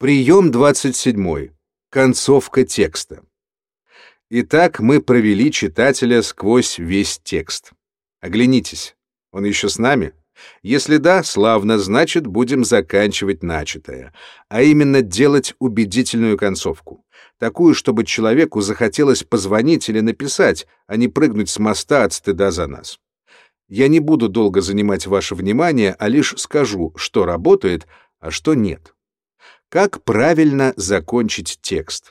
Прием 27. Концовка текста. Итак, мы провели читателя сквозь весь текст. Оглянитесь, он еще с нами? Если да, славно, значит, будем заканчивать начатое, а именно делать убедительную концовку. Такую, чтобы человеку захотелось позвонить или написать, а не прыгнуть с моста от стыда за нас. Я не буду долго занимать ваше внимание, а лишь скажу, что работает, а что нет. Как правильно закончить текст?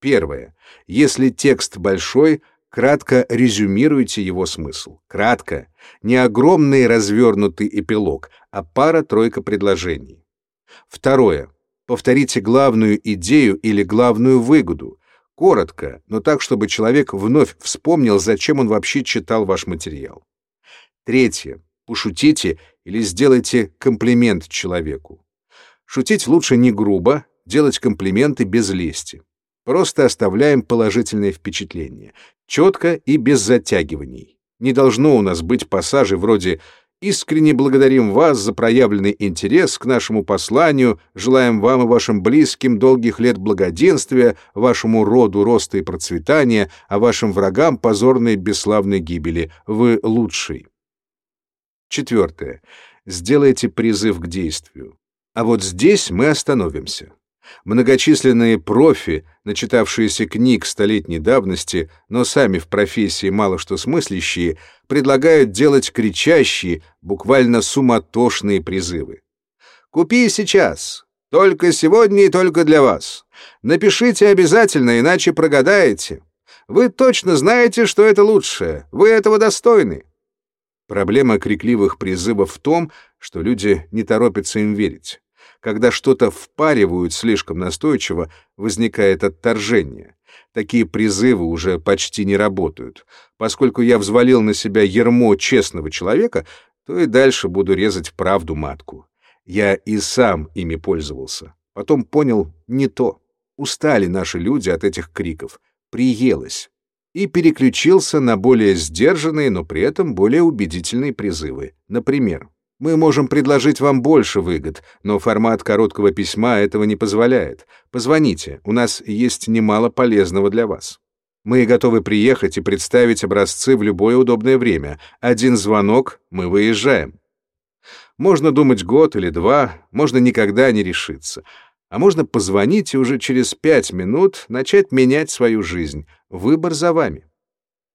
Первое. Если текст большой, кратко резюмируйте его смысл. Кратко. Не огромный развернутый эпилог, а пара-тройка предложений. Второе. Повторите главную идею или главную выгоду. Коротко, но так, чтобы человек вновь вспомнил, зачем он вообще читал ваш материал. Третье. Пошутите или сделайте комплимент человеку. Шутить лучше не грубо, делать комплименты без лести. Просто оставляем положительное впечатление, четко и без затягиваний. Не должно у нас быть пассажей вроде «Искренне благодарим вас за проявленный интерес к нашему посланию, желаем вам и вашим близким долгих лет благоденствия, вашему роду роста и процветания, а вашим врагам позорной бесславной гибели. Вы лучший». Четвертое. Сделайте призыв к действию. А вот здесь мы остановимся. Многочисленные профи, начитавшиеся книг столетней давности, но сами в профессии мало что смыслящие, предлагают делать кричащие, буквально суматошные призывы. «Купи сейчас! Только сегодня и только для вас! Напишите обязательно, иначе прогадаете! Вы точно знаете, что это лучшее! Вы этого достойны!» Проблема крикливых призывов в том, что люди не торопятся им верить когда что-то впаривают слишком настойчиво, возникает отторжение. Такие призывы уже почти не работают. Поскольку я взвалил на себя ермо честного человека, то и дальше буду резать правду матку. Я и сам ими пользовался. Потом понял — не то. Устали наши люди от этих криков. Приелось. И переключился на более сдержанные, но при этом более убедительные призывы. Например, мы можем предложить вам больше выгод, но формат короткого письма этого не позволяет. Позвоните, у нас есть немало полезного для вас. Мы готовы приехать и представить образцы в любое удобное время. Один звонок — мы выезжаем. Можно думать год или два, можно никогда не решиться. А можно позвонить и уже через пять минут начать менять свою жизнь. Выбор за вами.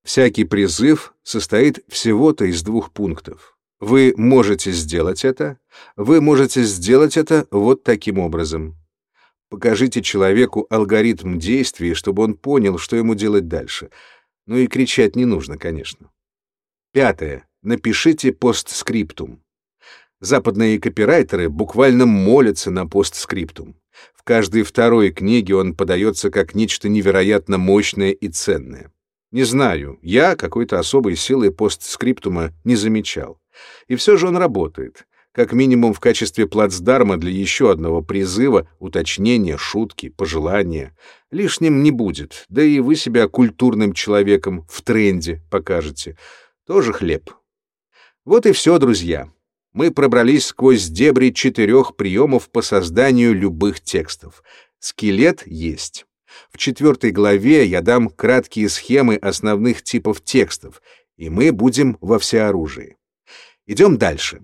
Всякий призыв состоит всего-то из двух пунктов. Вы можете сделать это. Вы можете сделать это вот таким образом. Покажите человеку алгоритм действий, чтобы он понял, что ему делать дальше. Ну и кричать не нужно, конечно. Пятое. Напишите постскриптум. Западные копирайтеры буквально молятся на постскриптум. В каждой второй книге он подается как нечто невероятно мощное и ценное. Не знаю, я какой-то особой силы постскриптума не замечал. И все же он работает, как минимум в качестве плацдарма для еще одного призыва, уточнения, шутки, пожелания. Лишним не будет, да и вы себя культурным человеком в тренде покажете. Тоже хлеб. Вот и все, друзья. Мы пробрались сквозь дебри четырех приемов по созданию любых текстов. Скелет есть. В четвертой главе я дам краткие схемы основных типов текстов, и мы будем во всеоружии. Идем дальше.